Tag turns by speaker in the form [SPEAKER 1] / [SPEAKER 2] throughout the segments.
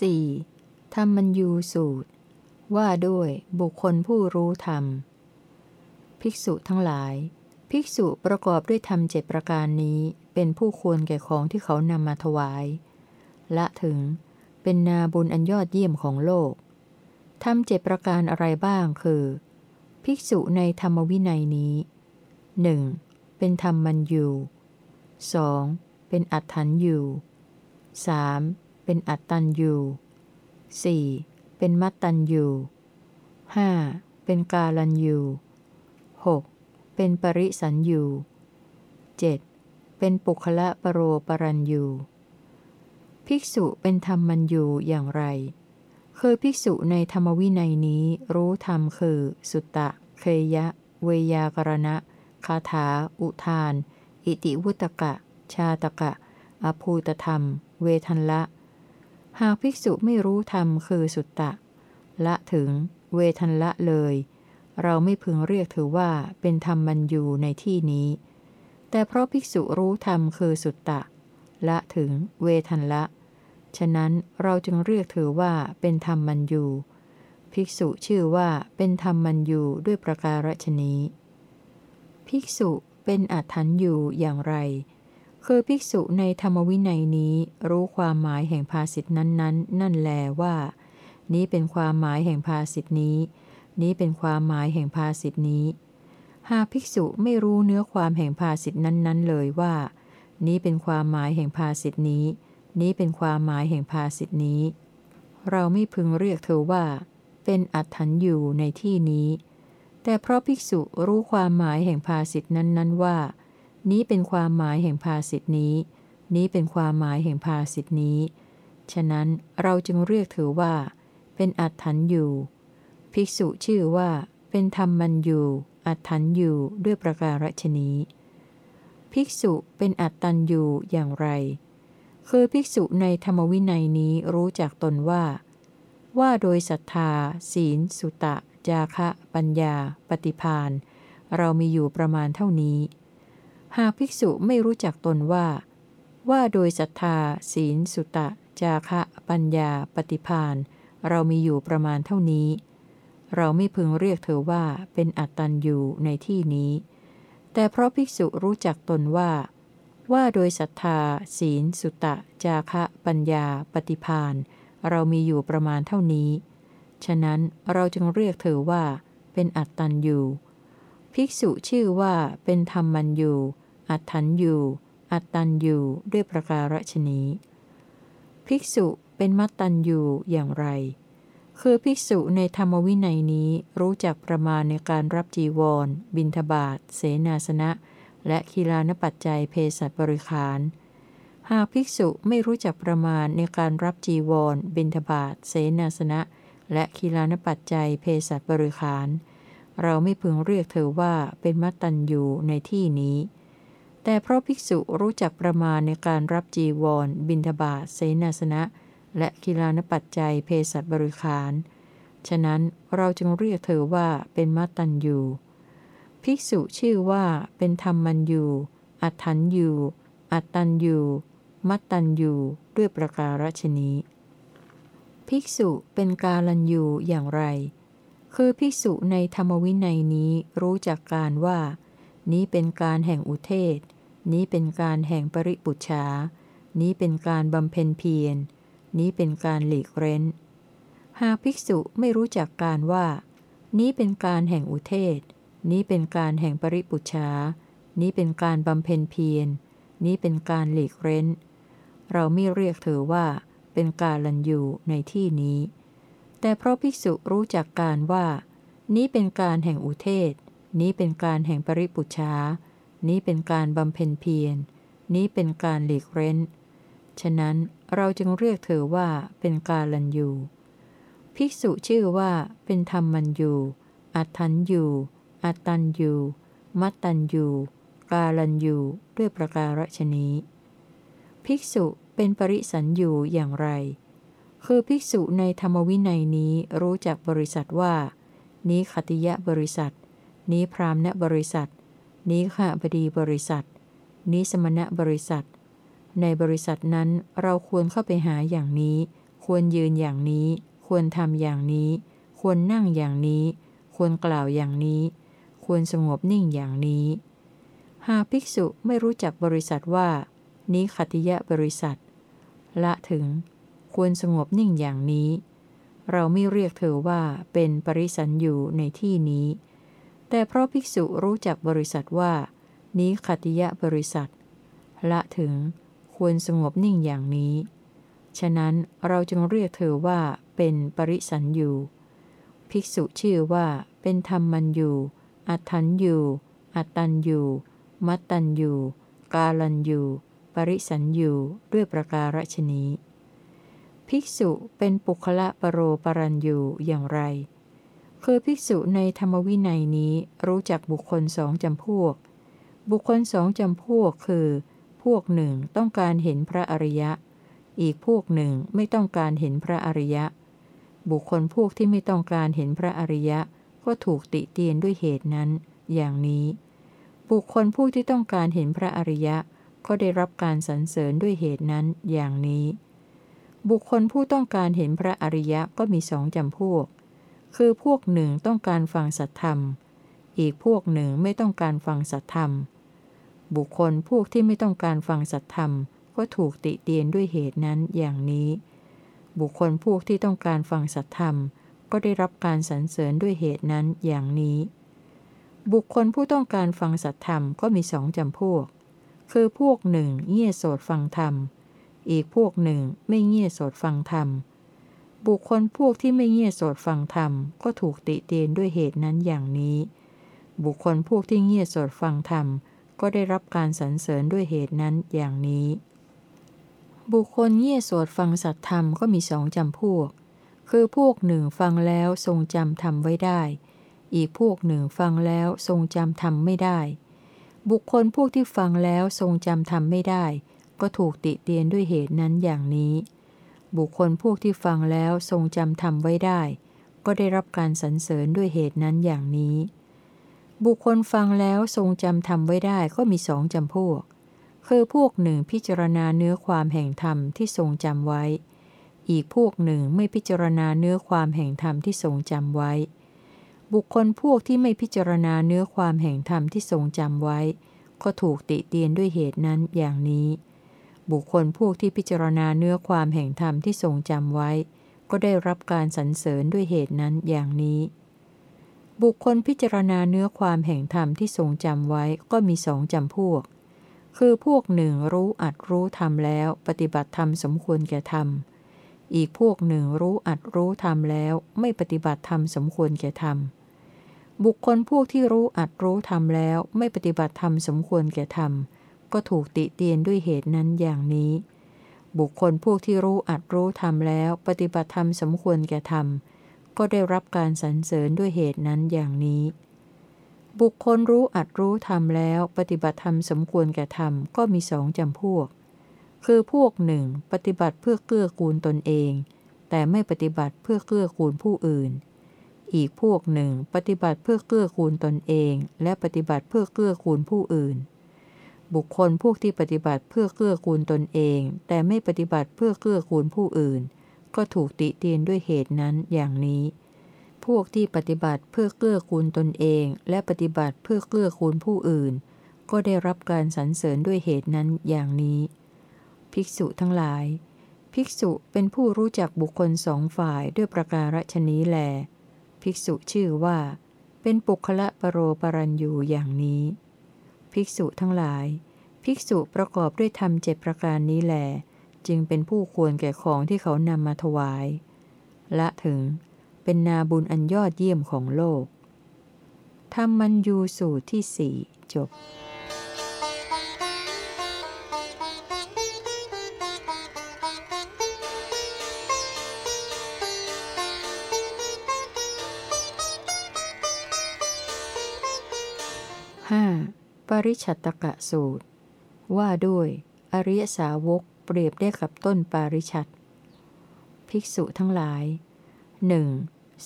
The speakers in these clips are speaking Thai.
[SPEAKER 1] 4. ธรรมัญยูสูตร ว่าด้วยบุคคลผู้รู้ธรรม ภิกษุทั้งหลาย ภิกษุประกอบด้วยธรรมเจ็ดประการนี้เป็นผู้ควรแก่ของที่เขานำมาถวาย ละถึงเป็นนาบุญอันยอดเยี่ยมของโลกทำเจ็ดประการอะไรบ้างคือ ภิกษุในธรรมวินัยนี้หนึ่งเป็นธรรมมันยูสองเป็นอัตถันยูสาม เป็นอัตตันยูสี่เป็นมัตตันยูห้าเป็นกาลันยูหกเป็นปริสันยูเจ็ดเป็นปุคละปรโรปรันยูภิกษุเป็นธรรมมันยูอย่างไร คือภิกษุในธรรมวินัยนี้รู้ธรรมคือ สุตตะ เคยะ เวยากรณะ คาถา อุทาน อิติวุตกะ ชาตกะ อภูตธรรม เวทันละ หากภิกษุไม่รู้ธรรมคือสุตตะ ละถึง เวทันละเลย เราไม่พึงเรียกถือว่าเป็นธรรมมันอยู่ในที่นี้ แต่เพราะภิกษุรู้ธรรมคือสุตตะ ละถึง เวทันละ ฉะนั้นเราจึงเรียกเธอว่าเป็นธรรมมันยูภิกษุชื่อว่าเป็นธรรมมันยูด้วยประการฉนี้ ภิกษุเป็นอัฏฐันยูอย่างไร คือภิกษุในธรรมวินัยนี้รู้ความหมายแห่งภาสิทธนั้นๆนนนั่นแลว่า นี้เป็นความหมายแห่งภาสิทธนี้ นี้เป็นความหมายแห่งภาสิทธนี้ หากภิกษุไม่รู้เนื้อความแห่งภาสิทธนั้นๆ เลยว่า นี้เป็นความหมายแห่งภาสิทธนี้ นี้เป็นความหมายแห่งภาสิทธินี้ เราไม่พึงเรียกเธอว่า เป็นอัตถันอยู่ในที่นี้ แต่เพราะภิกษุรู้ความหมายแห่งภาสิทธินั้นๆว่า นี้เป็นความหมายแห่งภาสิทธินี้ นี้เป็นความหมายแห่งภาสิทธินี้ ฉะนั้นเราจึงเรียกเธอว่า เป็นอัตถันอยู่ ภิกษุชื่อว่า เป็นธรรมมันอยู่ อัตถันอยู่ด้วยประการฉนี้ ภิกษุเป็นอัตตันอยู่อย่างไร คือภิกษุในธรรมวินัยนี้รู้จักตนว่า ว่าโดยศรัทธา ศีล สุตะ จาคะ ปัญญา ปฏิพานเรามีอยู่ประมาณเท่านี้ หากภิกษุไม่รู้จักตนว่า ว่าโดยศรัทธา ศีล สุตะ จาคะ ปัญญา ปฏิพานเรามีอยู่ประมาณเท่านี้ เราไม่พึงเรียกเธอว่าเป็นอัตตันอยู่ในที่นี้ แต่เพราะภิกษุรู้จักตนว่า ว่าโดยศรัทธา ศีล สุตะ จาคะ ปัญญา ปฏิพานเรามีอยู่ประมาณเท่านี้ ฉะนั้นเราจึงเรียกเธอว่าเป็นอัตตันอยู่ ภิกษุชื่อว่าเป็นธรรมันยูอัตถันยูอัตตันยูด้วยประการฉนี้ ภิกษุเป็นมัตตันยูอย่างไร คือภิกษุในธรรมวินัยนี้รู้จักประมาณในการรับจีวร บินทบาทเสนาสนะ และคีลานปัจจัยเพศัตบริขาร หากภิกษุไม่รู้จักประมาณในการรับจีวร บิณฑบาตเสนาสนะ และคีลานปัจจัยเพศัตบริขาร เเราไม่พึงเรียกเธอว่าเป็นมัตตัญญูในที่นี้ แต่เพราะภิกษุรู้จักประมาณในการรับจีวร บิณฑบาตเสนาสนะ และคีลานปัจจัยเพศัตบริขาร ฉะนั้นเราจึงเรียกเธอว่าเป็นมัตตัญญูภิกษุชื่อว่าเป็นธรรมมันยูอัตถันยูอัตตันยูมัตตันยูด้วยประการฉนี้ ภิกษุเป็นกาลันยูอย่างไร คือภิกษุในธรรมวินัยนี้รู้จักการว่า นี้เป็นการแห่งอุเทศ นี้เป็นการแห่งปริปุชา นี้เป็นการบำเพ็ญเพียร นี้เป็นการหลีกเร้น หากภิกษุไม่รู้จักการว่า นี้เป็นการแห่งอุเทศ นี้เป็นการแห่งปริปุชานี้เป็นการบำเพ็ญเพียร นี้เป็นการหลีกเร้น เราไม่เรียกเธอว่าเป็นการลันยูในที่นี้ แต่เพราะภิกษุรู้จักการว่า นี้เป็นการแห่งอุเทศ นี้เป็นการแห่งปริปุชานี้เป็นการบำเพ็ญเพียร นี้เป็นการหลีกเร้น ฉะนั้นเราจึงเรียกเธอว่าเป็นการลันยู ภิกษุชื่อว่าเป็นธรรมันยู อัตถันยู อัตตัญยู มัตตัญยู กาลัญยูด้วยประการฉนี้ ภิกษุเป็นปริสัญยูอย่างไร คือภิกษุในธรรมวินัยนี้รู้จักบริษัทว่า นี้ขติยะบริษัท นี้พรามณบริษัท นี้ข้าบดีบริษัท นี้สมณะบริษัท ในบริษัทนั้นเราควรเข้าไปหาอย่างนี้คควรยืนอย่างนี้ ควรทำอย่างนี้ ควรนั่งอย่างนี้ ควรกล่าวอย่างนี้ ควรสงบนิ่งอย่างนี้ หากภิกษุไม่รู้จักบริษัทว่า นี้ขัติยะบริษัท ละถึง ควรสงบนิ่งอย่างนี้ เราไม่เรียกเธอว่าเป็นปริสันอยู่ในที่นี้ แต่เพราะภิกษุรู้จักบริษัทว่า นี้ขัติยะบริษัท ละถึงควรสงบนิ่งอย่างนี้ ฉะนั้นเราจึงเรียกเธอว่าเป็นปริสันอยู่ ภิกษุชื่อว่าเป็นธรรมมันอยู่ อัตันอยู่ อัตันอยู่ มัตตันอยู่ กาลันอยู่ ปริสันอยู่ ด้วยประการฉนี้ ภิกษุเป็นปุคละปรโรปรันอยู่อย่างไร คือภิกษุในธรรมวินัยนี้รู้จักบุคคลสองจำพวก บุคคลสองจำพวกคือ พวกหนึ่งต้องการเห็นพระอริยะ อีกพวกหนึ่งไม่ต้องการเห็นพระอริยะ บุคคลพวกที่ไม่ต้องการเห็นพระอริยะ ก็ถูกติเตียนด้วยเหตุนั้น อย่างนี้ บุคคลผู้ที่ต้องการเห็นพระอริยะ ก็ได้รับการสรรเสริญด้วยเหตุนั้น อย่างนี้ บุคคลผู้ต้องการเห็นพระอริยะก็มีสองจำพวก คือพวกหนึ่งต้องการฟังสัตธรรม อีกพวกหนึ่งไม่ต้องการฟังสัตธรรม บุคคลพวกที่ไม่ต้องการฟังสัตธรรม ก็ถูกติเตียนด้วยเหตุนั้นอย่างนี้ บุคคลพวกที่ต้องการฟังสัตธรรม ก็ได้รับการสรรเสริญด้วยเหตุนั้นอย่างนี้ บุคคลผู้ต้องการฟังสัตธรรมก็มีสองจำพวก คือพวกหนึ่งเงี่ยโสดฟังธรรม อีกพวกหนึ่งไม่เงี่ยโสดฟังธรรม บุคคลพวกที่ไม่เงี่ยโสดฟังธรรม ก็ถูกติเตียนด้วยเหตุนั้นอย่างนี้ บุคคลพวกที่เงี่ยโสดฟังธรรม ก็ได้รับการสรรเสริญด้วยเหตุนั้นอย่างนี้ บุคคลเงี่ยโสดฟังสัตธรรมก็มีสองจำพวก คือพวกหนึ่งฟังแล้วทรงจำทำไว้ได้ อีกพวกหนึ่งฟังแล้วทรงจำทำไม่ได้ บุคคลพวกที่ฟังแล้วทรงจำทำไม่ได้ ก็ถูกติเตียนด้วยเหตุนั้นอย่างนี้ บุคคลพวกที่ฟังแล้วทรงจำทำไว้ได้ ก็ได้รับการสรรเสริญด้วยเหตุนั้นอย่างนี้ บุคคลฟังแล้วทรงจำทำไว้ได้ก็มีสองจำพวก คือพวกหนึ่งพิจารณาเนื้อความแห่งธรรมที่ทรงจำไว้ อีกพวกหนึ่งไม่พิจารณาเนื้อความแห่งธรรมที่ทรงจำไว้ บุคคลพวกที่ไม่พิจารณาเนื้อความแห่งธรรมที่ทรงจำไว้ก็ถูกติเตียนด้วยเหตุนั้นอย่างนี้ บุคคลพวกที่พิจารณาเนื้อความแห่งธรรมที่ทรงจำไว้ ก็ได้รับการสรรเสริญด้วยเหตุนั้นอย่างนี้ บุคคลพิจารณาเนื้อความแห่งธรรมที่ทรงจำไว้ก็มีสองจำพวก คือพวกหนึ่งรู้อัดรู้ทำแล้วปฏิบัติธรรมสมควรแก่ธรรม อีกพวกหนึ่งรู้อัดรู้ทำแล้วไม่ปฏิบัติธรรมสมควรแก่ธรรม บุคคลพวกที่รู้อัดรู้ทำแล้วไม่ปฏิบัติธรรมสมควรแก่ธรรม ก็ถูกติเตียนด้วยเหตุนั้นอย่างนี้ บุคคลพวกที่รู้อัดรู้ทำแล้วปฏิบัติธรรมสมควรแก่ธรรม ก็ได้รับการสรรเสริญด้วยเหตุนั้นอย่างนี้ บุคคลรู้อัดรู้ทำแล้วปฏิบัติธรรมสมควรแก่ธรรมก็มีสองจำพวก คือพวกหนึ่งปฏิบัติเพื่อเกื้อกูลตนเอง แต่ไม่ปฏิบัติเพื่อเกื้อกูลผู้อื่นอีกพวกหนึ่งปฏิบัติเพื่อเกื้อกูลตนเอง และปฏิบัติเพื่อเกื้อกูลผู้อื่น บุคคลพวกที่ปฏิบัติเพื่อเกื้อกูลตนเอง แต่ไม่ปฏิบัติเพื่อเกื้อกูลผู้อื่น ก็ถูกติเตียนด้วยเหตุนั้นอย่างนี้ พวกที่ปฏิบัติเพื่อเกื้อกูลตนเอง และปฏิบัติเพื่อเกื้อกูลผู้อื่น ก็ได้รับการสรรเสริญด้วยเหตุนั้นอย่างนี้ ภิกษุทั้งหลาย ภิกษุเป็นผู้รู้จักบุคคลสองฝ่ายด้วยประการฉนี้แล ภิกษุชื่อว่า เป็นปุคละปรโรปรันยูอย่างนี้ ภิกษุทั้งหลาย ภิกษุประกอบด้วยธรรมเจ็ดประการนี้แหลจึงเป็นผู้ควรแก่ของที่เขานำมาถวาย ละถึงเป็นนาบุญอันยอดเยี่ยมของโลกธรรมมันยูสูตรที่สี่จบ 5. ปริชัตกะสูตร ว่าด้วย อริยสาวกเปรียบได้กับต้นปาริชัตภิกษุทั้งหลายหนึ่ง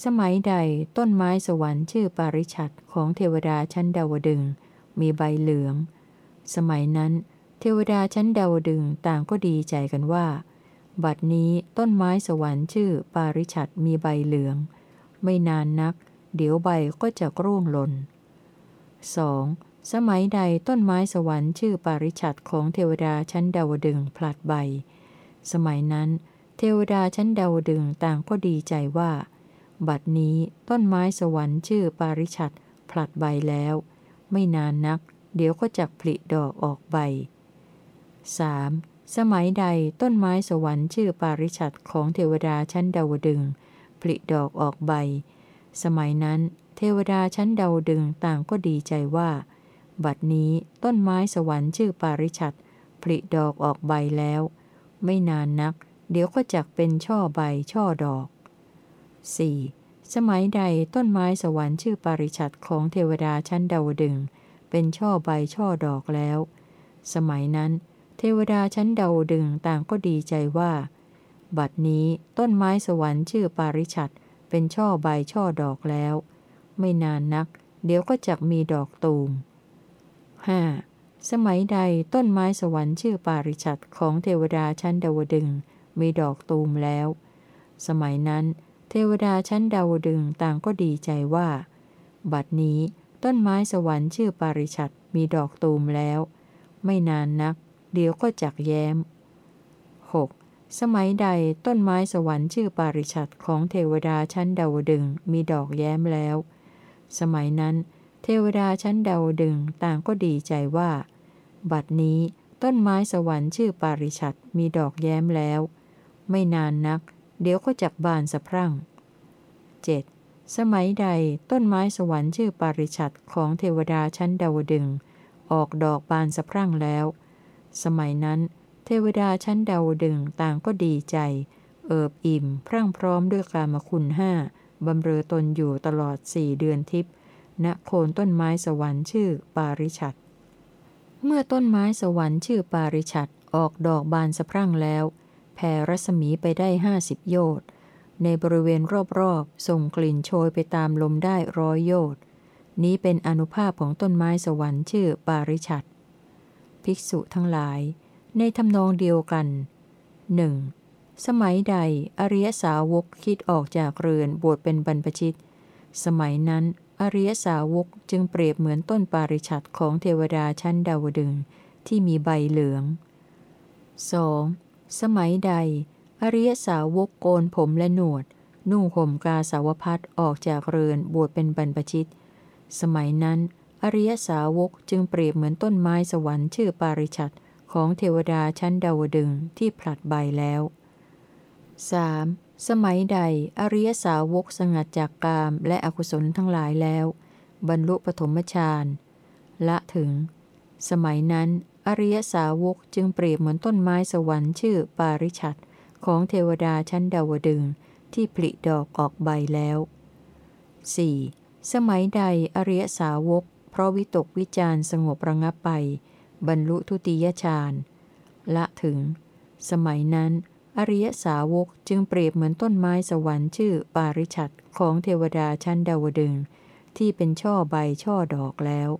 [SPEAKER 1] สมัยใดต้นไม้สวรรค์ชื่อปาริชัตของเทวดาชั้นดาวดึง มีใบเหลือง สมัยนั้น เทวดาชั้นดาวดึงต่างก็ดีใจกันว่า บัดนี้ต้นไม้สวรรค์ชื่อปาริชัดมีใบเหลือง ไม่นานนัก เดี๋ยวใบก็จะร่วงหล่น 2. สมัยใดต้นไม้สวรรค์ชื่อปาริชัดของเทวดาชั้นดาวดึงพลัดใบ สมัยนั้น เทวดาชั้นดาวดึงต่างก็ดีใจว่า บัดนี้ต้นไม้สวรรค์ชื่อปาริชัดพลัดใบแล้ว ไม่นานนัก เดี๋ยวก็จักผลิดอกออกใบ 3. สมัยใดต้นไม้สวรรค์ชื่อปาริชัดของเทวดาชั้นดาวดึงผลิดอกออกใบ สมัยนั้น เทวดาชั้นดาวดึงต่างก็ดีใจว่า บัดนี้ต้นไม้สวรรค์ชื่อปาริชัดผลิดอกออกใบแล้ว ไม่นานนัก เดี๋ยวก็จักเป็นช่อใบช่อดอก 4. สมัยใดต้นไม้สวรรค์ชื่อปาริชัดของเทวดาชั้นดาวดึง เป็นช่อใบช่อดอกแล้ว สมัยนั้น เทวดาชั้นดาวดึงต่างก็ดีใจว่า บัดนี้ต้นไม้สวรรค์ชื่อปาริชัดเป็นช่อใบช่อดอกแล้ว ไม่นานนัก เดี๋ยวก็จักมีดอกตูม 5. สมัยใดต้นไม้สวรรค์ชื่อปาริชัดของเทวดาชั้นดาวดึงมีดอกตูมแล้ว สมัยนั้น เทวดาชั้นดาวดึงต่างก็ดีใจว่า บัดนี้ต้นไม้สวรรค์ชื่อปาริชัดมีดอกตูมแล้ว ไม่นานนัก เดี๋ยวก็จักแย้ม 6. สมัยใดต้นไม้สวรรค์ชื่อปาริชัดของเทวดาชั้นดาวดึงมีดอกแย้มแล้ว สมัยนั้นเเทวดาชั้นเดาวดึงต่างก็ดีใจว่า บัดนี้ต้นไม้สวรรค์ชื่อปาริชัดมีดอกแย้มแล้ว ไม่นานนัก เดี๋ยวก็จักบานสะพรั่ง 7. สมัยใดต้นไม้สวรรค์ชื่อปาริชัดของเทวดาชั้นเดาวดึง ออกดอกบานสะพรั่งแล้ว สมัยนั้น เทวดาชั้นเดาวดึงต่างก็ดีใจ เอิบอิ่ม พรั่งพร้อมด้วยกามคุณห้าบำเรอตนอยู่ตลอดสี่เดือนทิพย์ ณโคนต้นไม้สวรรค์ชื่อปาริชัดเมื่อต้นไม้สวรรค์ชื่อปาริชัดออกดอกบานสะพรั่งแล้วแผ่รัศมีไปได้ห้าสิบโยชน์ในบริเวณรอบๆ ส่งกลิ่นโชยไปตามลมได้ร้อยโยชน์นี้เป็นอนุภาพของต้นไม้สวรรค์ชื่อปาริชัดภิกษุทั้งหลาย ในทำนองเดียวกันหนึ่งสมัยใดอริยสาวกคิดออกจากเรือนบวชเป็นบรรพชิต สมัยนั้น อริยสาวกจึงเปรียบเหมือนต้นปาริชัดของเทวดาชั้นดาวดึงที่มีใบเหลือง 2. สมัยใด อริยสาวกโกนผมและหนวด นุ่งห่มกาสาวพัดออกจากเรือนบวชเป็นบรรพชิต สมัยนั้น อริยสาวกจึงเปรียบเหมือนต้นไม้สวรรค์ชื่อปาริชัดของเทวดาชั้นดาวดึงที่ผลัดใบแล้ว 3. สมัยใดอริยสาวกสงัดจากกามและอกุศลทั้งหลายแล้ว บรรลุปฐมฌานละถึง สมัยนั้น อริยสาวกจึงเปรียบเหมือนต้นไม้สวรรค์ชื่อปาริชัดของเทวดาชั้นดาวดึงที่ผลิดอกออกใบแล้ว 4. สมัยใดอริยสาวก เพราะวิตกวิจารสงบระงับไป บรรลุทุติยฌานละถึง สมัยนั้น อริยสาวกจึงเปรียบเหมือนต้นไม้สวรรค์ชื่อปาริชัดของเทวดาชั้นดาวดึงที่เป็นช่อใบช่อดอกแล้ว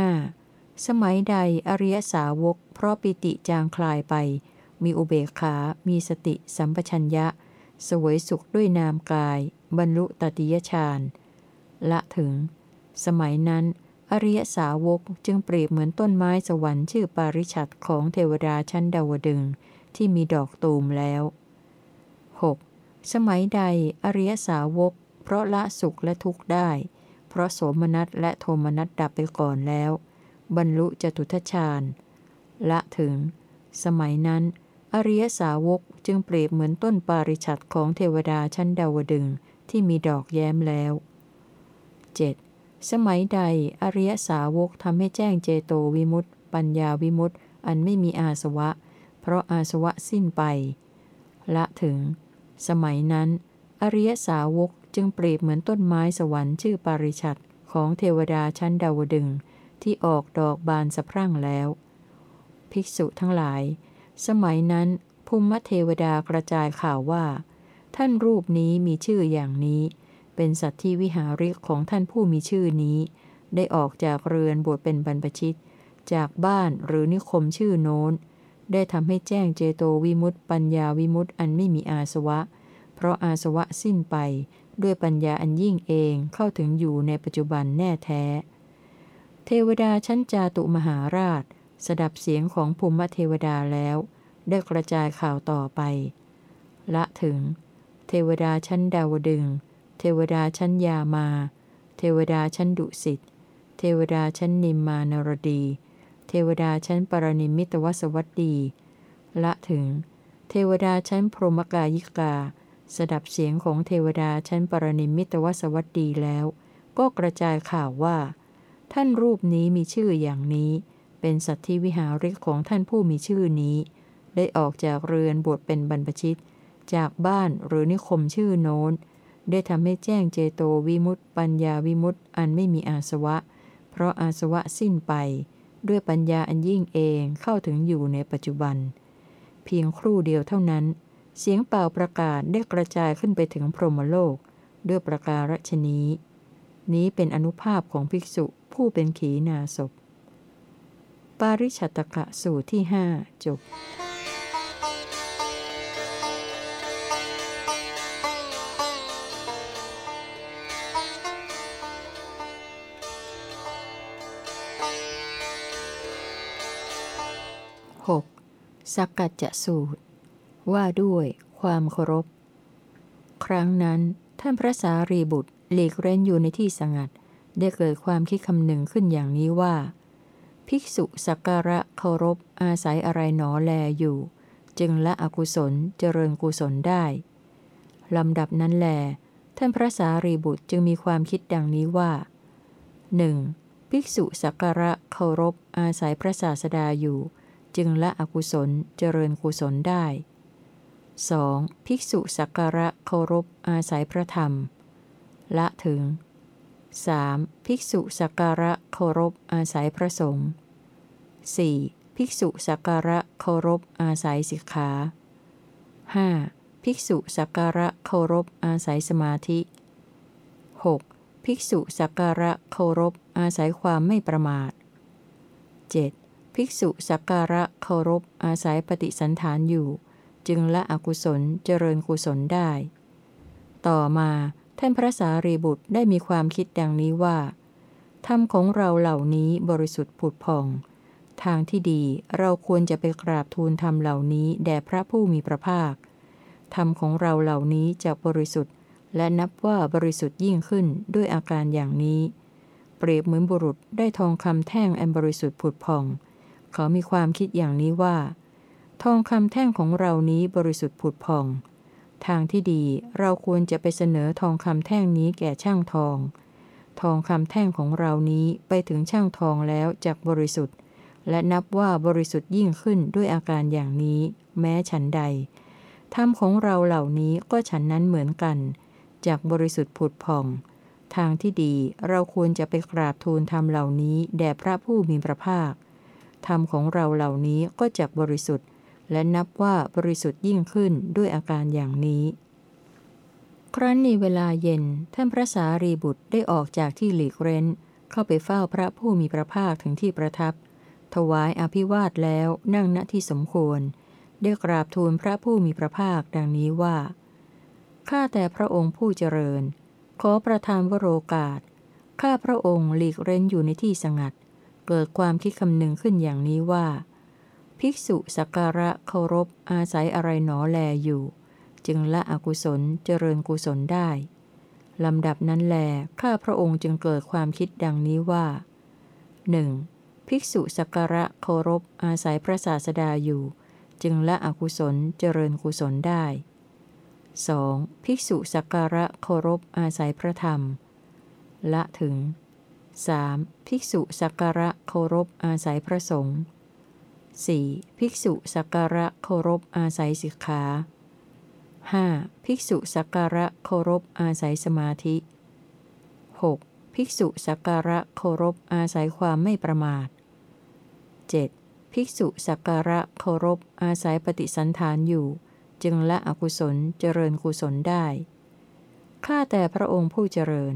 [SPEAKER 1] 5. สมัยใดอริยสาวก เพราะปิติจางคลายไป มีอุเบกขา มีสติสัมปชัญญะ สวยสุขด้วยนามกาย บรรลุตติยฌานละถึง สมัยนั้น อริยสาวกจึงเปรียบเหมือนต้นไม้สวรรค์ชื่อปาริชัดของเทวดาชั้นดาวดึง ที่มีดอกตูมแล้ว 6. สมัยใดอริยสาวก เพราะละสุขและทุกข์ได้ เพราะโสมนัสและโทมนัสดับไปก่อนแล้ว บรรลุจตุทชาญละถึง สมัยนั้น อริยสาวกจึงเปรียบเหมือนต้นปาริชัดของเทวดาชั้นดาวดึงที่มีดอกแย้มแล้ว 7. สมัยใดอริยสาวกทำให้แจ้งเจโตวิมุตติปัญญาวิมุตติอันไม่มีอาสวะเราะอาสวะสิ้นไป ละถึง สมัยนั้น อริยสาวกจึงเปรียบเหมือนต้นไม้สวรรค์ชื่อปาริชัดของเทวดาชั้นดาวดึงที่ออกดอกบานสะพรั่งแล้ว ภิกษุทั้งหลาย สมัยนั้นภูมิเทวดากระจายข่าวว่า ท่านรูปนี้มีชื่ออย่างนี้ เป็นสัตว์ที่วิหาริกของท่านผู้มีชื่อนี้ ได้ออกจากเรือนบวชเป็นบรรพชิต จากบ้านหรือนิคมชื่อโน้น ได้ทำให้แจ้งเจโตวิมุตต์ปัญญาวิมุตต์อันไม่มีอาสวะ เพราะอาสวะสิ้นไป ด้วยปัญญาอันยิ่งเองเข้าถึงอยู่ในปัจจุบันแน่แท้ เทวดาชั้นจาตุมหาราช สดับเสียงของภูมิเทวดาแล้ว ได้กระจายข่าวต่อไป ละถึง เทวดาชั้นดาวดึง เทวดาชั้นยามา เทวดาชั้นดุสิต เทวดาชั้นนิมมานรดีเเทวดาชั้นปรนิมิตวสวัสดี ละถึง เทวดาชั้นพรหมกายิกา สดับเสียงของเทวดาชั้นปรนิมิตวสวัสดีแล้ว ก็กระจายข่าวว่า ท่านรูปนี้มีชื่ออย่างนี้ เป็นสัตว์ที่วิหาริกของท่านผู้มีชื่อนี้ ได้ออกจากเรือนบวชเป็นบรรพชิต จากบ้านหรือนิคมชื่อโน้น ได้ทำให้แจ้งเจโตวิมุตติปัญญาวิมุตติอันไม่มีอาสวะ เพราะอาสวะสิ้นไป ด้วยปัญญาอันยิ่งเองเข้าถึงอยู่ในปัจจุบัน เพียงครู่เดียวเท่านั้น เสียงเป่าประกาศได้กระจายขึ้นไปถึงพรหมโลก ด้วยประการฉนี้ นี้เป็นอนุภาพของภิกษุผู้เป็นขีณาศพ ปาริชัตกะสูตรที่หจบ 6. สักกัจจะสูตร ว่าด้วยความเคารพ ครั้งนั้น ท่านพระสารีบุตรหลีกเร้นอยู่ในที่สงัด ได้เกิดความคิดคำหนึ่งขึ้นอย่างนี้ว่า ภิกษุสักการะเคารพอาศัยอะไรหนอแลอยู่ จึงละอกุศลเจริญกุศลได้ลำดับนั้นแล ท่านพระสารีบุตรจึงมีความคิดดังนี้ว่าหนึ่งภิกษุสักการะเคารพอาศัยพระศาสดาอยู่ จึงละอกุศลเจริญกุศลได้ 2. ภิกษุสักการะเคารพอาศัยพระธรรม ละถึง 3. ภิกษุสักการะเคารพอาศัยพระสงฆ์ 4. ภิกษุสักการะเคารพอาศัยสิกขา 5. ภิกษุสักการะเคารพอาศัยสมาธิ 6. ภิกษุสักการะเคารพอาศัยความไม่ประมาท 7. ภิกษุสักการะเคารพอาศัยปฏิสันฐานอยู่ จึงละอกุศลเจริญกุศลได้ ต่อมาท่านพระสารีบุตรได้มีความคิดดังนี้ว่าธรรมของเราเหล่านี้บริสุทธิ์ผุดผ่อง ทางที่ดีเราควรจะไปกราบทูลธรรมเหล่านี้แด่พระผู้มีพระภาคธรรมของเราเหล่านี้จะบริสุทธิ์ และนับว่าบริสุทธิ์ยิ่งขึ้นด้วยอาการอย่างนี้ เปรียบเหมือนบุรุษได้ทองคำแท่งอันบริสุทธิ์ผุดผ่อง เขามีความคิดอย่างนี้ว่า ทองคำแท่งของเรานี้บริสุทธิ์ผุดผ่อง ทางที่ดีเราควรจะไปเสนอทองคำแท่งนี้แก่ช่างทอง ทองคำแท่งของเรานี้ไปถึงช่างทองแล้วจากบริสุทธิ์ และนับว่าบริสุทธิ์ยิ่งขึ้นด้วยอาการอย่างนี้ แม้ฉันใดธรรมของเราเหล่านี้ก็ฉันนั้นเหมือนกัน จากบริสุทธิ์ผุดผ่อง ทางที่ดีเราควรจะไปกราบทูลธรรมเหล่านี้แด่พระผู้มีพระภาค ธรรมของเราเหล่านี้ก็จากบริสุทธิ์ และนับว่าบริสุทธิ์ยิ่งขึ้นด้วยอาการอย่างนี้ ครั้นในเวลาเย็น ท่านพระสารีบุตรได้ออกจากที่หลีกเร้น เข้าไปเฝ้าพระผู้มีพระภาคถึงที่ประทับ ถวายอภิวาทแล้วนั่งณที่สมควร ได้กราบทูลพระผู้มีพระภาคดังนี้ว่า ข้าแต่พระองค์ผู้เจริญ ขอประทานวโรกาส ข้าพระองค์หลีกเร้นอยู่ในที่สงัด เกิดความคิดคำนึงขึ้นอย่างนี้ว่า ภิกษุสักการะเคารพอาศัยอะไรหนอแลอยู่ จึงละอกุศลเจริญกุศลได้ลำดับนั้นแลข้าพระองค์จึงเกิดความคิดดังนี้ว่าหนึ่งภิกษุสักการะเคารพอาศัยพระศาสดาอยู่ จึงละอกุศลเจริญกุศลได้ 2. ภิกษุสักการะเคารพอาศัยพระธรรม ละถึง 3. ภิกษุสักการะเคารพอาศัยพระสงฆ์ 4. ภิกษุสักการะเคารพอาศัยสิกขา 5. ภิกษุสักการะเคารพอาศัยสมาธิ 6. ภิกษุสักการะเคารพอาศัยความไม่ประมาท 7. ภิกษุสักการะเคารพอาศัยปฏิสันฐานอยู่ จึงละอกุศลเจริญกุศลได้ ข้าแต่พระองค์ผู้เจริญ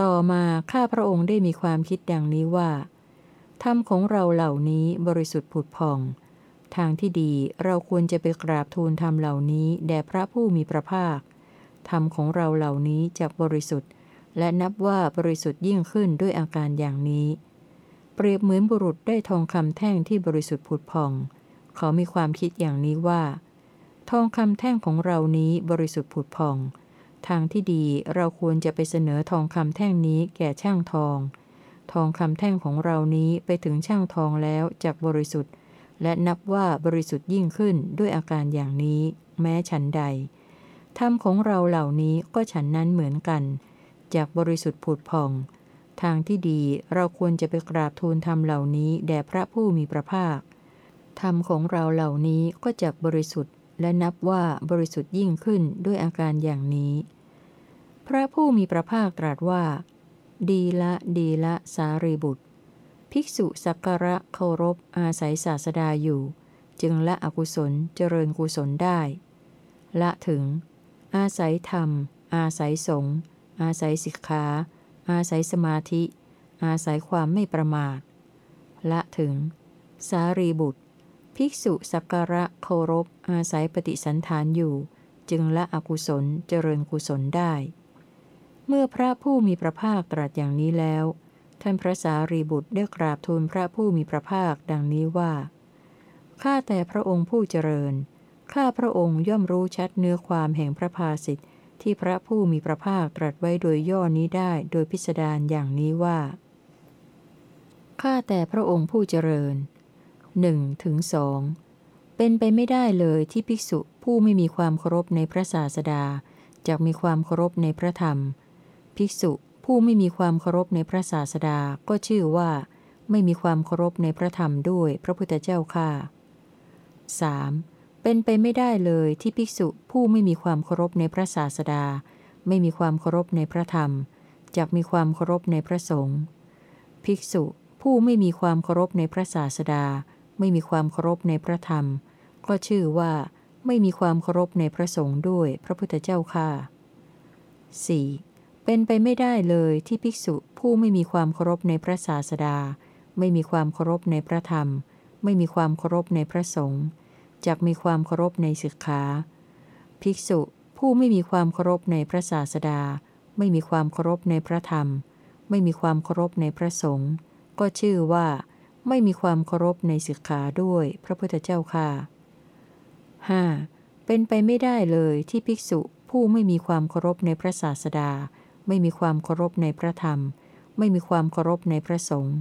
[SPEAKER 1] ต่อมาข้าพระองค์ได้มีความคิดดังนี้ว่า ธรรมของเราเหล่านี้บริสุทธิ์ผุดผ่อง ทางที่ดีเราควรจะไปกราบทูลธรรมเหล่านี้แด่พระผู้มีพระภาค ธรรมของเราเหล่านี้จะบริสุทธิ์ และนับว่าบริสุทธิ์ยิ่งขึ้นด้วยอาการอย่างนี้ เปรียบเหมือนบุรุษได้ทองคำแท่งที่บริสุทธิ์ผุดผ่อง เขามีความคิดอย่างนี้ว่า ทองคำแท่งของเรานี้บริสุทธิ์ผุดผ่อง ทางที่ดีเราควรจะไปเสนอทองคำแท่งนี้แก่ช่างทอง ทองคำแท่งของเรานี้ไปถึงช่างทองแล้วจากบริสุทธิ์ และนับว่าบริสุทธิ์ยิ่งขึ้นด้วยอาการอย่างนี้ แม้ฉันใดธรรมของเราเหล่านี้ก็ฉันนั้นเหมือนกัน จากบริสุทธิ์ผุดผ่อง ทางที่ดีเราควรจะไปกราบทูลธรรมเหล่านี้แด่พระผู้มีพระภาคธรรมของเราเหล่านี้ก็จากบริสุทธิ์ และนับว่าบริสุทธิ์ยิ่งขึ้นด้วยอาการอย่างนี้ พระผู้มีพระภาคตรัสว่า ดีละดีละสารีบุตร ภิกษุสักการะเคารพอาศัยศาสดาอยู่ จึงละอกุศลเจริญกุศลได้ ละถึง อาศัยธรรม อาศัยสงฆ์อาศัยสิกขาอาศัยสมาธิ อาศัยความไม่ประมาท ละถึง สารีบุตร ภิกษุสักการะเคารพ อาศัยปฏิสันฐานอยู่ จึงละอกุศลเจริญกุศลได้ เมื่อพระผู้มีพระภาคตรัสอย่างนี้แล้ว ท่านพระสารีบุตรได้กราบทูลพระผู้มีพระภาคดังนี้ว่าข้าแต่พระองค์ผู้เจริญข้าพระองค์ย่อมรู้ชัดเนื้อความแห่งพระภาสิทธิ์ที่พระผู้มีพระภาคตรัสไว้โดยย่อนี้ได้โดยพิสดารอย่างนี้ว่า ข้าแต่พระองค์ผู้เจริญ หนึ่งถึงสองเป็นไปไม่ได้เลยที่ภิกษุผู้ไม่มีความเคารพในพระศาสดาจะมีความเคารพในพระธรรม ภิกษุผู้ไม่มีความเคารพในพระศาสดาก็ชื่อว่า ไม่มีความเคารพในพระธรรมด้วยพระพุทธเจ้าค่า 3. เป็นไปไม่ได้เลยที่ภิกษุผู้ไม่มีความเคารพในพระศาสดา ไม่มีความเคารพในพระธรรมจักมีความเคารพในพระสงฆ์ภิกษุผู้ไม่มีความเคารพในพระศาสดา ไม่มีความเคารพในพระธรรม ก็ชื่อว่าไม่มีความเคารพในพระสงฆ์ด้วยพระพุทธเจ้าค่า 4. เป็นไปไม่ได้เลยที่ภิกษุผู้ไม่มีความเคารพในพระศาสดา ไม่มีความเคารพในพระธรรม ไม่มีความเคารพในพระสงฆ์จักมีความเคารพในศิกขาภิกษุผู้ไม่มีความเคารพในพระศาสดา ไม่มีความเคารพในพระธรรม ไม่มีความเคารพในพระสงฆ์ก็ชื่อว่า ไม่มีความเคารพในศิกขาด้วยพระพุทธเจ้าค่ะ 5. เป็นไปไม่ได้เลยที่ภิกษุผู้ไม่มีความเคารพในพระศาสดา ไม่มีความเคารพในพระธรรม ไม่มีความเคารพในพระสงฆ์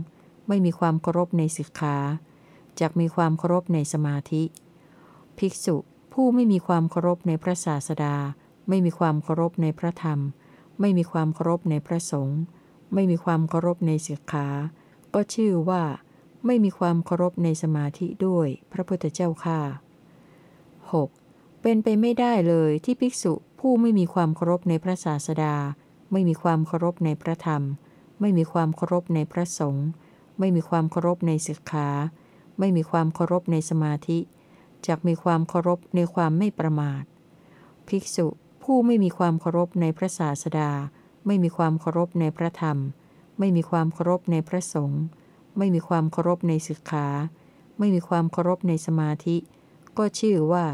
[SPEAKER 1] ไม่มีความเคารพในศิกขาจกมีความเคารพในสมาธิ ภิกษุผู้ไม่มีความเคารพในพระศาสดา ไม่มีความเคารพในพระธรรม ไม่มีความเคารพในพระสงฆ์ไม่มีความเคารพในศิกขา ก็ชื่อว่า ไม่มีความเคารพในสมาธิด้วย พระพุทธเจ้าค่า 6. เป็นไปไม่ได้เลยที่ภิกษุผู้ไม่มีความเคารพในพระศาสดา ไม่มีความเคารพในพระธรรม ไม่มีความเคารพในพระสงฆ์ไม่มีความเคารพในศิกขา ไม่มีความเคารพในสมาธิจักมีความเคารพในความไม่ประมาท ภิกษุผู้ไม่มีความเคารพในพระศาสดา ไม่มีความเคารพในพระธรรม ไม่มีความเคารพในพระสงฆ์ ไม่มีความเคารพในศิกขา ไม่มีความเคารพในสมาธิ ก็ชื่อว่า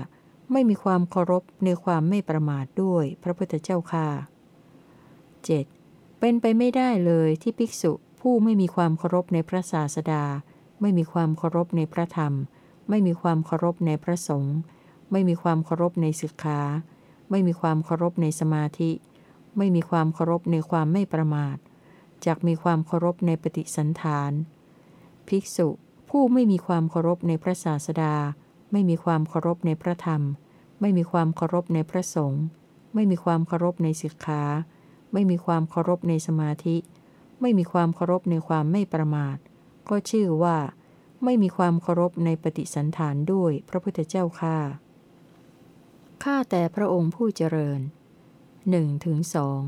[SPEAKER 1] ไม่มีความเคารพในความไม่ประมาทด้วยพระพุทธเจ้าค่ะ 7. เป็นไปไม่ได้เลยที่ภิกษุผู้ไม่มีความเคารพในพระศาสดา ไม่มีความเคารพในพระธรรม ไม่มีความเคารพในพระสงฆ์ไม่มีความเคารพในศิกขา ไม่มีความเคารพในสมาธิ ไม่มีความเคารพในความไม่ประมาทจกมีความเคารพในปฏิสันฐาน ภิกษุผู้ไม่มีความเคารพในพระศาสดา ไม่มีความเคารพในพระธรรม ไม่มีความเคารพในพระสงฆ์ไม่มีความเคารพในศิกขา ไม่มีความเคารพในสมาธิ ไม่มีความเคารพในความไม่ประมาท ก็ชื่อว่า ไม่มีความเคารพในปฏิสันฐานด้วยพระพุทธเจ้าค่าข้าแต่พระองค์ผู้เจริญหนึ่งถึงสอง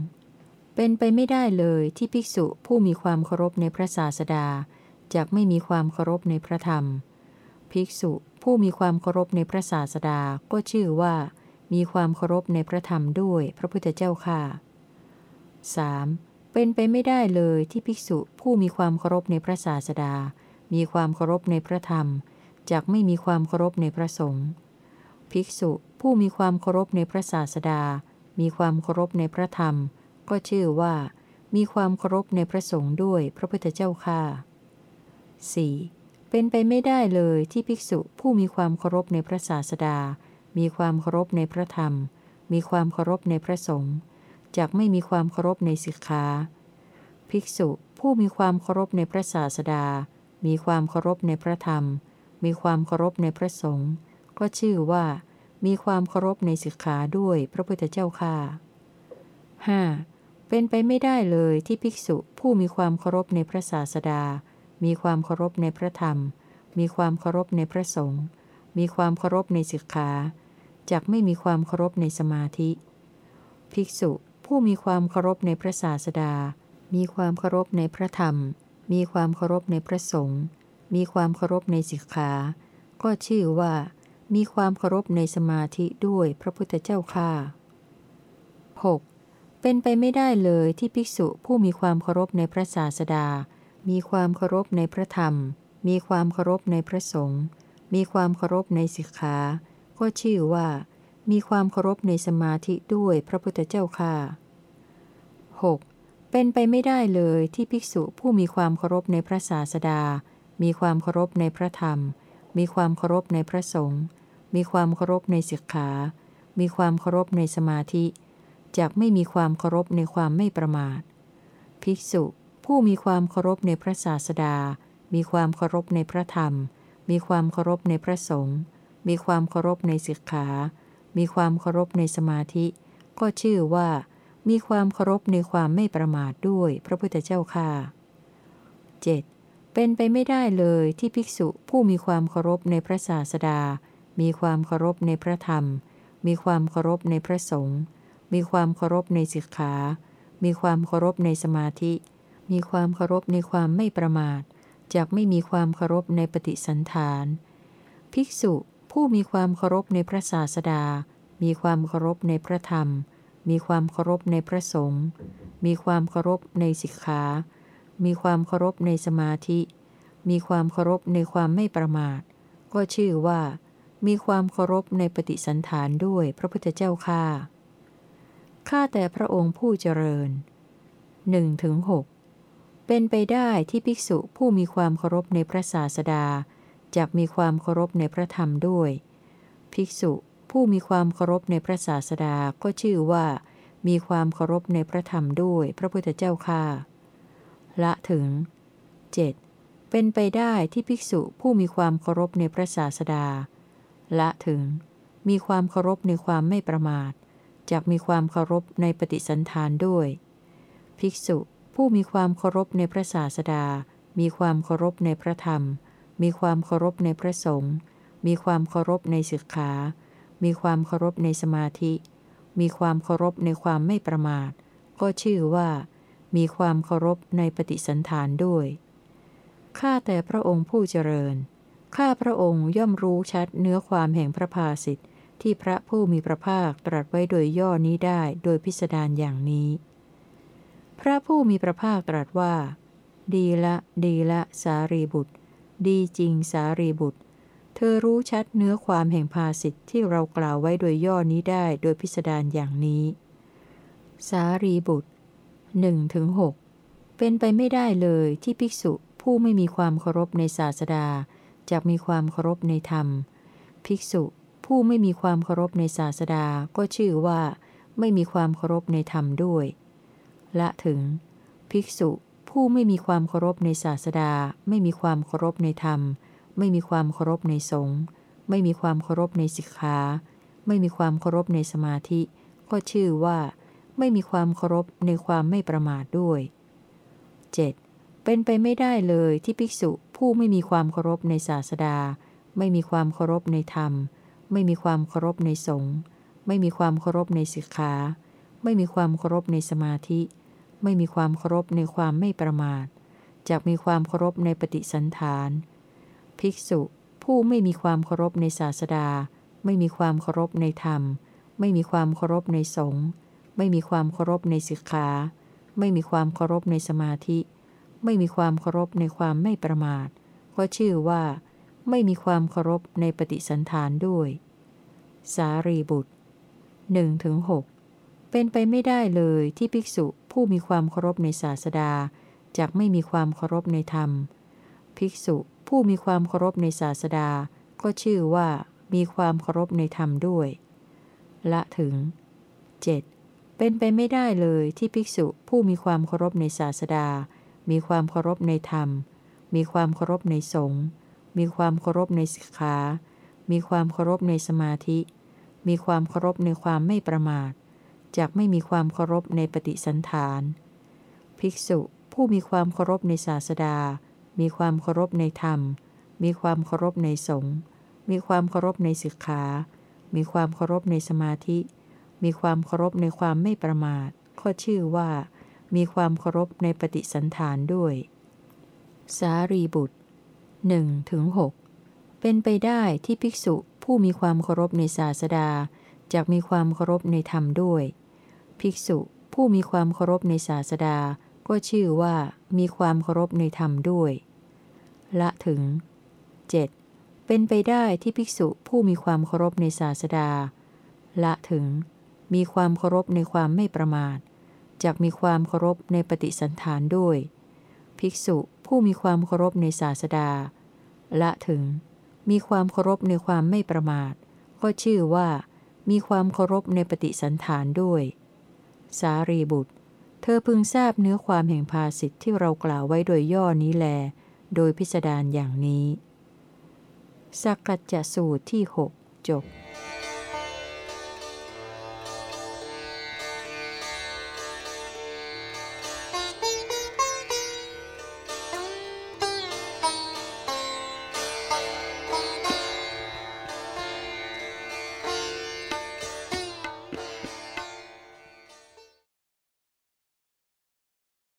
[SPEAKER 1] เป็นไปไม่ได้เลยที่ภิกษุผู้มีความเคารพในพระศาสดา จากไม่มีความเคารพในพระธรรม ภิกษุผู้มีความเคารพในพระศาสดาก็ชื่อว่า มีความเคารพในพระธรรมด้วยพระพุทธเจ้าค่ะ 3. เป็นไปไม่ได้เลยที่ภิกษุผู้มีความเคารพในพระศาสดา มีความเคารพในพระธรรมจักไม่มีความเคารพในพระสงฆ์ภิกษุผู้มีความเคารพในพระศาสดา มีความเคารพในพระธรรม ก็ชื่อว่า มีความเคารพในพระสงฆ์ด้วยพระพุทธเจ้าค่า 4. เป็นไปไม่ได้เลยที่ภิกษุผู้มีความเคารพในพระศาสดา มีความเคารพในพระธรรม มีความเคารพในพระสงฆ์จักไม่มีความเคารพในสิกขา ภิกษุผู้มีความเคารพในพระศาสดา มีความเคารพในพระธรรม มีความเคารพในพระสงฆ์ก็ชื่อว่า มีความเคารพในสิกขาด้วยพระพุทธเจ้าค่า 5. เป็นไปไม่ได้เลยที่ภิกษุผู้มีความเคารพในพระศาสดา มีความเคารพในพระธรรม มีความเคารพในพระสงฆ์มีความเคารพในสิกขาจักไม่มีความเคารพในสมาธิ ภิกษุผู้มีความเคารพในพระศาสดา มีความเคารพในพระธรรม มีความเคารพในพระสงฆ์มีความเคารพในสิกขาก็ชื่อว่า มีความเคารพในสมาธิด้วยพระพุทธเจ้าค่า 6. เป็นไปไม่ได้เลยที่ภิกษุผู้มีความเคารพในพระศาสดา มีความเคารพในพระธรรม มีความเคารพในพระสงฆ์ มีความเคารพในสิกขา ก็ชื่อว่า มีความเคารพในสมาธิด้วยพระพุทธเจ้าค่า 6. เป็นไปไม่ได้เลยที่ภิกษุผู้มีความเคารพในพระศาสดา มีความเคารพในพระธรรม มีความเคารพในพระสงฆ์ มีความเคารพในศิกขา มีความเคารพในสมาธิจกไม่มีความเคารพในความไม่ประมาท ภิกษุ ผู้มีความเคารพในพระศาสดา มีความเคารพในพระธรรม มีความเคารพในพระสงฆ์ มีความเคารพในศิกขา มีความเคารพในสมาธิ ก็ชื่อว่า มีความเคารพในความไม่ประมาทด้วยพระพุทธเจ้าค่า 7. เป็นไปไม่ได้เลยที่ภิกษุผู้มีความเคารพในพระศาสดา มีความเคารพในพระธรรม มีความเคารพในพระสงฆ์ มีความเคารพในสิกขา มีความเคารพในสมาธิ มีความเคารพในความไม่ประมาทจากไม่มีความเคารพในปฏิสันฐาน ภิกษุผู้มีความเคารพในพระศาสดา มีความเคารพในพระธรรม มีความเคารพในพระสงฆ์ มีความเคารพในสิกขา มีความเคารพในสมาธิ มีความเคารพในความไม่ประมาท ก็ชื่อว่า มีความเคารพในปฏิสันฐานด้วยพระพุทธเจ้าค่าข้าแต่พระองค์ผู้เจริญหนึ่งถึงหก เป็นไปได้ที่ภิกษุผู้มีความเคารพในพระศาสดาจะมีความเคารพในพระธรรมด้วย ภิกษุผู้มีความเคารพในพระศาสดาก็ชื่อว่า มีความเคารพในพระธรรมด้วย พระพุทธเจ้าค่าละถึง 7. เป็นไปได้ที่ภิกษุผู้มีความเคารพในพระศาสดา ละถึง มีความเคารพในความไม่ประมาทจากมีความเคารพในปฏิสันทานด้วย ภิกษุ ผู้มีความเคารพในพระศาสดา มีความเคารพในพระธรรม มีความเคารพในพระสงฆ์ มีความเคารพในศิกขา มีความเคารพในสมาธิ มีความเคารพในความไม่ประมาท ก็ชื่อว่า มีความเคารพในปฏิสันฐานด้วย ข้าแต่พระองค์ผู้เจริญ ข้าพระองค์ย่อมรู้ชัดเนื้อความแห่งพระภาสิทธิ์ที่พระผู้มีพระภาคตรัสไว้โดยย่อนี้ได้โดยพิสดารอย่างนี้ พระผู้มีพระภาคตรัสว่า ดีละดีละสารีบุตร ดีจริงสารีบุตร เธอรู้ชัดเนื้อความแห่งภาสิทธิ์ที่เรากล่าวไว้โดยย่อนี้ได้โดยพิสดารอย่างนี้ สารีบุตรหนึ่งถึงหกเป็นไปไม่ได้เลยที่ภิกษุผู้ไม่มีความเคารพในศาสดาจะมีความเคารพในธรรม ภิกษุผู้ไม่มีความเคารพในศาสดาก็ชื่อว่า ไม่มีความเคารพในธรรมด้วย ละถึง ภิกษุผู้ไม่มีความเคารพในศาสดา ไม่มีความเคารพในธรรม ไม่มีความเคารพในสงฆ์ไม่มีความเคารพในสิกขาไม่มีความเคารพในสมาธิ ก็ชื่อว่า ไม่มีความเคารพในความไม่ประมาทด้วย 7. เป็นไปไม่ได้เลยที่ภิกษุผู้ไม่มีความเคารพในศาสดา ไม่มีความเคารพในธรรม ไม่มีความเคารพในสงฆ์ไม่มีความเคารพในสิกขา ไม่มีความเคารพในสมาธิ ไม่มีความเคารพในความไม่ประมาทจะมีความเคารพในปฏิสันฐาน ภิกษุผู้ไม่มีความเคารพในศาสดา ไม่มีความเคารพในธรรม ไม่มีความเคารพในสงฆ์ไม่มีความเคารพในสิกขา ไม่มีความเคารพในสมาธิ ไม่มีความเคารพในความไม่ประมาท ก็ชื่อว่า ไม่มีความเคารพในปฏิสันฐานด้วย สารีบุตรหนึ่งถึงหก เป็นไปไม่ได้เลยที่ภิกษุผู้มีความเคารพในศาสดาจากไม่มีความเคารพในธรรม ภิกษุผู้มีความเคารพในศาสดา ก็ชื่อว่ามีความเคารพในธรรมด้วย ละถึง 7. เป็นไปไม่ได้เลยที่ภิกษุผู้มีความเคารพในศาสดา มีความเคารพในธรรม มีความเคารพในสงฆ์มีความเคารพในสิกขา มีความเคารพในสมาธิ มีความเคารพในความไม่ประมาท จากไม่มีความเคารพในปฏิสันฐาน ภิกษุผู้มีความเคารพในศาสดา มีความเคารพในธรรม มีความเคารพในสงฆ์ มีความเคารพในสิกขา มีความเคารพในสมาธิ มีความเคารพในความไม่ประมาท ก็ชื่อว่า มีความเคารพในปฏิสันฐานด้วย สารีบุตรหนึ่งถึงหกเป็นไปได้ที่ภิกษุผู้มีความเคารพในศาสดาจากมีความเคารพในธรรมด้วย ภิกษุผู้มีความเคารพในศาสดา ก็ชื่อว่ามีความเคารพในธรรมด้วย ละถึง 7. เป็นไปได้ที่ภิกษุผู้มีความเคารพในศาสดา ละถึง มีความเคารพในความไม่ประมาทจากมีความเคารพในปฏิสันฐานด้วย ภิกษุผู้มีความเคารพในศาสดา ละถึง มีความเคารพในความไม่ประมาท ก็ชื่อว่า มีความเคารพในปฏิสันฐานด้วย สารีบุตร เธอพึงทราบเนื้อความแห่งภาสิทธิ์ที่เรากล่าวไว้โดยย่อนี้แล โดยพิสดารอย่างนี้ สักกัจจสูตรที่หกจบ